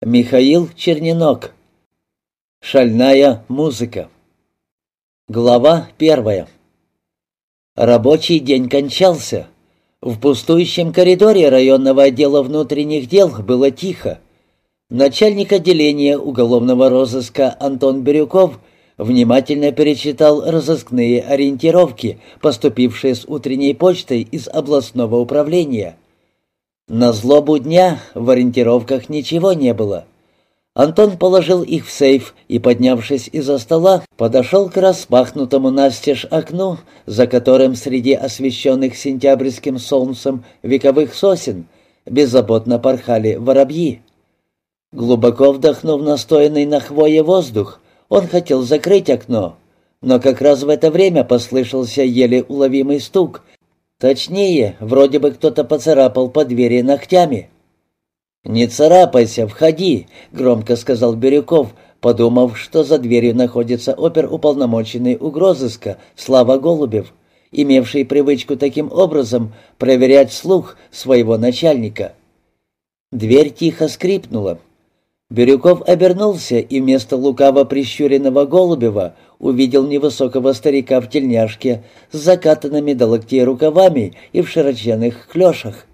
Михаил Черненок. Шальная музыка. Глава первая. Рабочий день кончался. В пустующем коридоре районного отдела внутренних дел было тихо. Начальник отделения уголовного розыска Антон Бирюков внимательно перечитал разыскные ориентировки, поступившие с утренней почтой из областного управления – на злобу дня в ориентировках ничего не было. Антон положил их в сейф и, поднявшись из-за стола, подошел к распахнутому настежь окну, за которым среди освещенных сентябрьским солнцем вековых сосен беззаботно порхали воробьи. Глубоко вдохнув настоянный на хвое воздух, он хотел закрыть окно, но как раз в это время послышался еле уловимый стук, Точнее, вроде бы кто-то поцарапал по двери ногтями. «Не царапайся, входи», — громко сказал Бирюков, подумав, что за дверью находится оперуполномоченный угрозыска Слава Голубев, имевший привычку таким образом проверять слух своего начальника. Дверь тихо скрипнула. Бирюков обернулся и вместо лукаво прищуренного Голубева увидел невысокого старика в тельняшке с закатанными до локтей рукавами и в широченных клешах.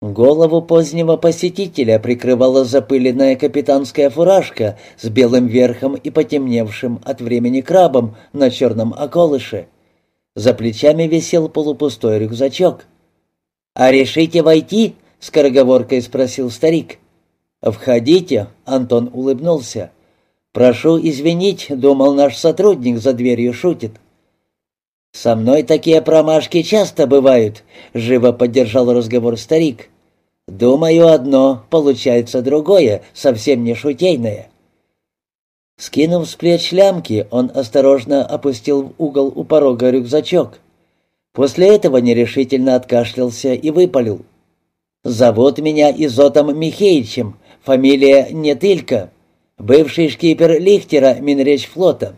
Голову позднего посетителя прикрывала запыленная капитанская фуражка с белым верхом и потемневшим от времени крабом на черном околыше. За плечами висел полупустой рюкзачок. «А решите войти?» — скороговоркой спросил старик. «Входите», — Антон улыбнулся. «Прошу извинить, думал, наш сотрудник за дверью шутит». «Со мной такие промашки часто бывают», — живо поддержал разговор старик. «Думаю, одно, получается другое, совсем не шутейное». Скинув с плеч лямки, он осторожно опустил в угол у порога рюкзачок. После этого нерешительно откашлялся и выпалил. «Зовут меня Изотом Михеичем, фамилия Нетылько, бывший шкипер Лихтера Минречфлота,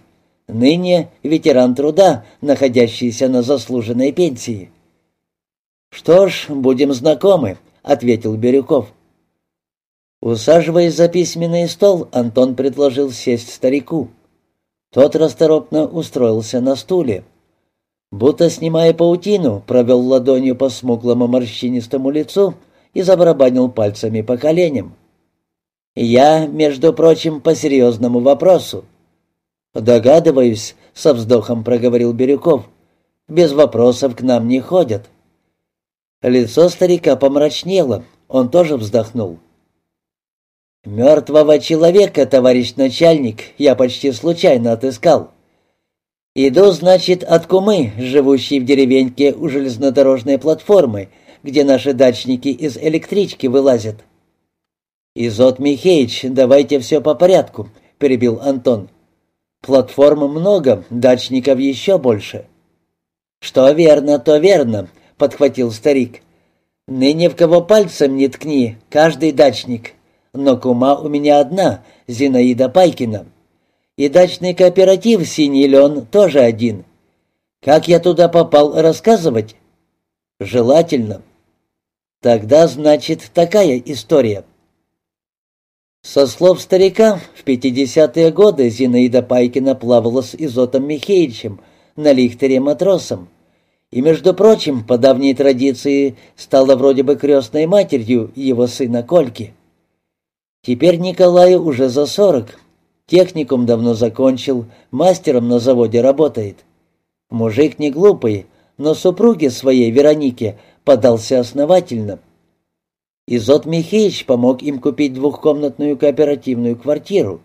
ныне ветеран труда, находящийся на заслуженной пенсии. «Что ж, будем знакомы», — ответил Бирюков. Усаживаясь за письменный стол, Антон предложил сесть старику. Тот расторопно устроился на стуле. Будто снимая паутину, провел ладонью по смуглому морщинистому лицу и забарабанил пальцами по коленям. «Я, между прочим, по серьезному вопросу». «Догадываюсь», — со вздохом проговорил Бирюков. «Без вопросов к нам не ходят». Лицо старика помрачнело, он тоже вздохнул. «Мертвого человека, товарищ начальник, я почти случайно отыскал. Иду, значит, от кумы, живущей в деревеньке у железнодорожной платформы, где наши дачники из электрички вылазят. «Изот Михеич, давайте все по порядку», — перебил Антон. «Платформ много, дачников еще больше». «Что верно, то верно», — подхватил старик. «Ныне в кого пальцем не ткни, каждый дачник. Но кума у меня одна, Зинаида Пайкина. И дачный кооператив «Синий лен» тоже один. Как я туда попал рассказывать?» «Желательно». «Тогда, значит, такая история». Со слов старика, в 50-е годы Зинаида Пайкина плавала с Изотом Михеичем на лихтере матросом. И, между прочим, по давней традиции стала вроде бы крестной матерью его сына Кольки. Теперь Николаю уже за сорок. Техникум давно закончил, мастером на заводе работает. Мужик не глупый, но супруге своей, Веронике, подался основательно – Изот Михеич помог им купить двухкомнатную кооперативную квартиру.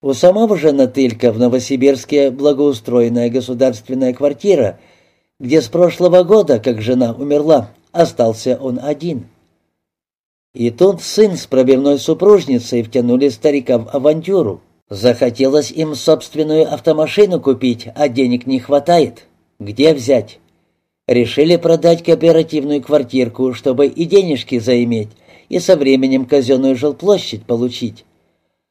У самого же Натылька в Новосибирске благоустроенная государственная квартира, где с прошлого года, как жена умерла, остался он один. И тут сын с пробивной супружницей втянули старика в авантюру. Захотелось им собственную автомашину купить, а денег не хватает. Где взять? Решили продать кооперативную квартирку, чтобы и денежки заиметь, и со временем казенную жилплощадь получить.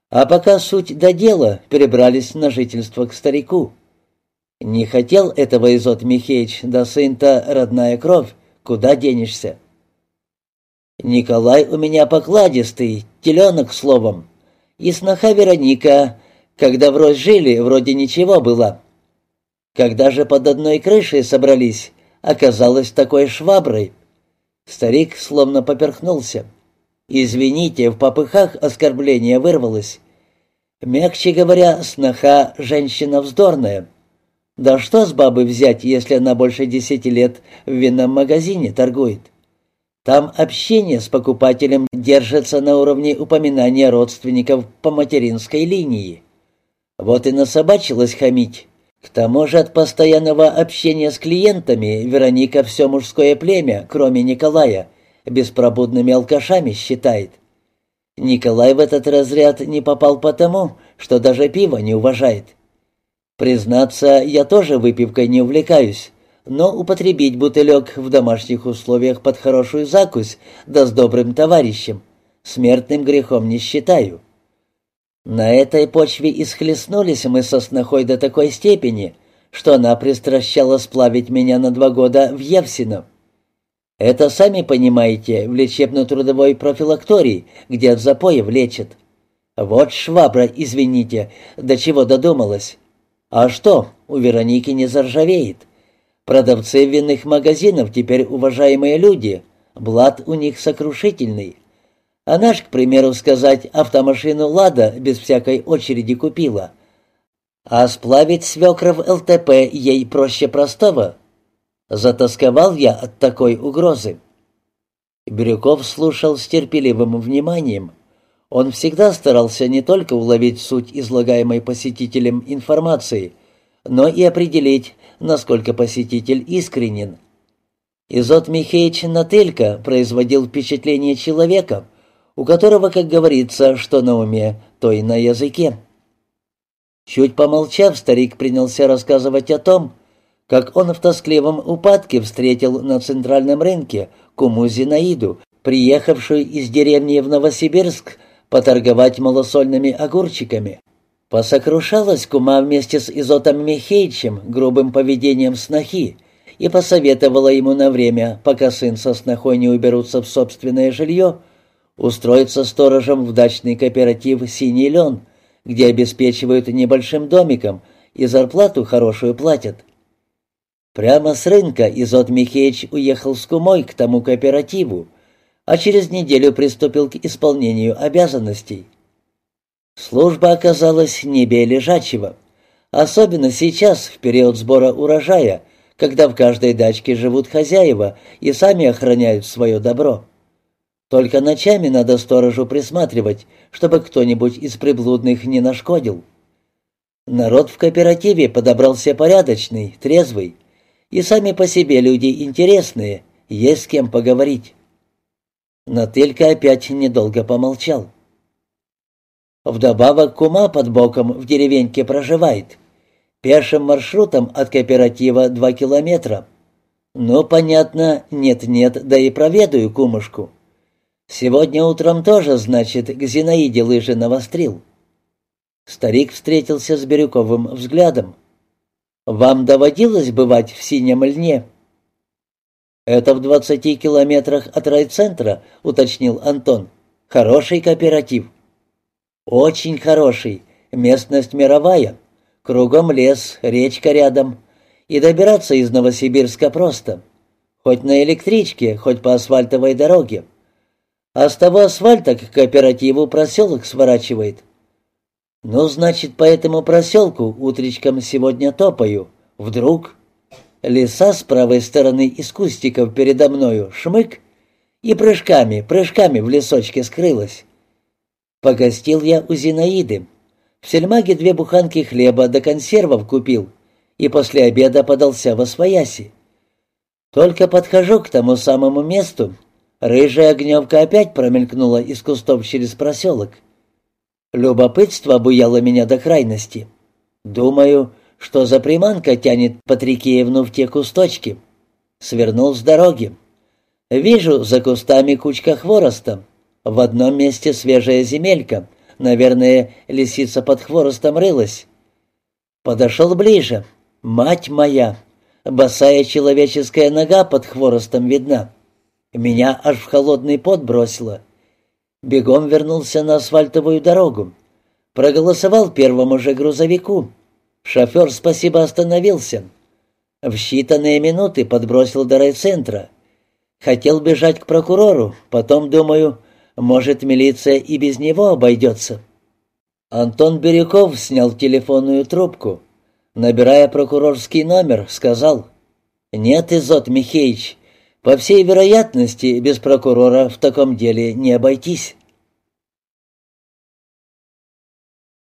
А пока суть до дела, перебрались на жительство к старику. Не хотел этого Изот Михеич, да сын-то родная кровь, куда денешься? Николай у меня покладистый, теленок словом. И сноха Вероника, когда врозь жили, вроде ничего было. Когда же под одной крышей собрались, оказалась такой шваброй. Старик словно поперхнулся. «Извините, в попыхах оскорбление вырвалось. Мягче говоря, сноха — женщина вздорная. Да что с бабы взять, если она больше десяти лет в винном магазине торгует? Там общение с покупателем держится на уровне упоминания родственников по материнской линии. Вот и насобачилась хамить. К тому же от постоянного общения с клиентами Вероника все мужское племя, кроме Николая, беспробудными алкашами считает. Николай в этот разряд не попал потому, что даже пиво не уважает. Признаться, я тоже выпивкой не увлекаюсь, но употребить бутылек в домашних условиях под хорошую закусь, да с добрым товарищем, смертным грехом не считаю. На этой почве исхлестнулись мы со снохой до такой степени, что она пристращала сплавить меня на два года в Евсино. Это, сами понимаете, в лечебно-трудовой профилактории, где от запоев лечат. Вот швабра, извините, до чего додумалась. А что, у Вероники не заржавеет. Продавцы винных магазинов теперь уважаемые люди, блат у них сокрушительный. Она ж, к примеру сказать, автомашину «Лада» без всякой очереди купила. А сплавить свекров ЛТП ей проще простого. Затасковал я от такой угрозы. Бирюков слушал с терпеливым вниманием. Он всегда старался не только уловить суть излагаемой посетителем информации, но и определить, насколько посетитель искренен. Изот Михеич Нателька производил впечатление человека, у которого, как говорится, что на уме, то и на языке. Чуть помолчав, старик принялся рассказывать о том, как он в тоскливом упадке встретил на центральном рынке куму Зинаиду, приехавшую из деревни в Новосибирск поторговать малосольными огурчиками. Посокрушалась кума вместе с Изотом Михеичем грубым поведением снохи и посоветовала ему на время, пока сын со снохой не уберутся в собственное жилье, устроиться сторожем в дачный кооператив «Синий лен», где обеспечивают небольшим домиком и зарплату хорошую платят. Прямо с рынка Изот Михеич уехал с кумой к тому кооперативу, а через неделю приступил к исполнению обязанностей. Служба оказалась небе лежачего, особенно сейчас, в период сбора урожая, когда в каждой дачке живут хозяева и сами охраняют свое добро. Только ночами надо сторожу присматривать, чтобы кто-нибудь из приблудных не нашкодил. Народ в кооперативе подобрался порядочный, трезвый, и сами по себе люди интересные, есть с кем поговорить. Но Тылька опять недолго помолчал. Вдобавок кума под боком в деревеньке проживает. Пешим маршрутом от кооператива два километра. Ну, понятно, нет-нет, да и проведаю кумушку. Сегодня утром тоже, значит, к Зинаиде лыжи навострил. Старик встретился с Бирюковым взглядом. «Вам доводилось бывать в синем льне?» «Это в двадцати километрах от райцентра», — уточнил Антон. «Хороший кооператив». «Очень хороший. Местность мировая. Кругом лес, речка рядом. И добираться из Новосибирска просто. Хоть на электричке, хоть по асфальтовой дороге. А с того асфальта к кооперативу проселок сворачивает. Ну, значит, по этому проселку утречком сегодня топаю. Вдруг... Леса с правой стороны из кустиков передо мною, шмык, и прыжками, прыжками в лесочке скрылась. Погостил я у Зинаиды. В сельмаге две буханки хлеба до консервов купил, и после обеда подался во свояси. Только подхожу к тому самому месту, Рыжая огневка опять промелькнула из кустов через проселок. Любопытство обуяло меня до крайности. Думаю, что за приманка тянет Патрикеевну в те кусточки. Свернул с дороги. Вижу за кустами кучка хвороста. В одном месте свежая земелька. Наверное, лисица под хворостом рылась. Подошел ближе. Мать моя! Босая человеческая нога под хворостом видна. Меня аж в холодный пот бросило. Бегом вернулся на асфальтовую дорогу. Проголосовал первому же грузовику. Шофер, спасибо, остановился. В считанные минуты подбросил до райцентра. Хотел бежать к прокурору, потом, думаю, может, милиция и без него обойдется. Антон Бирюков снял телефонную трубку. Набирая прокурорский номер, сказал, «Нет, Изот Михеич, по всей вероятности, без прокурора в таком деле не обойтись».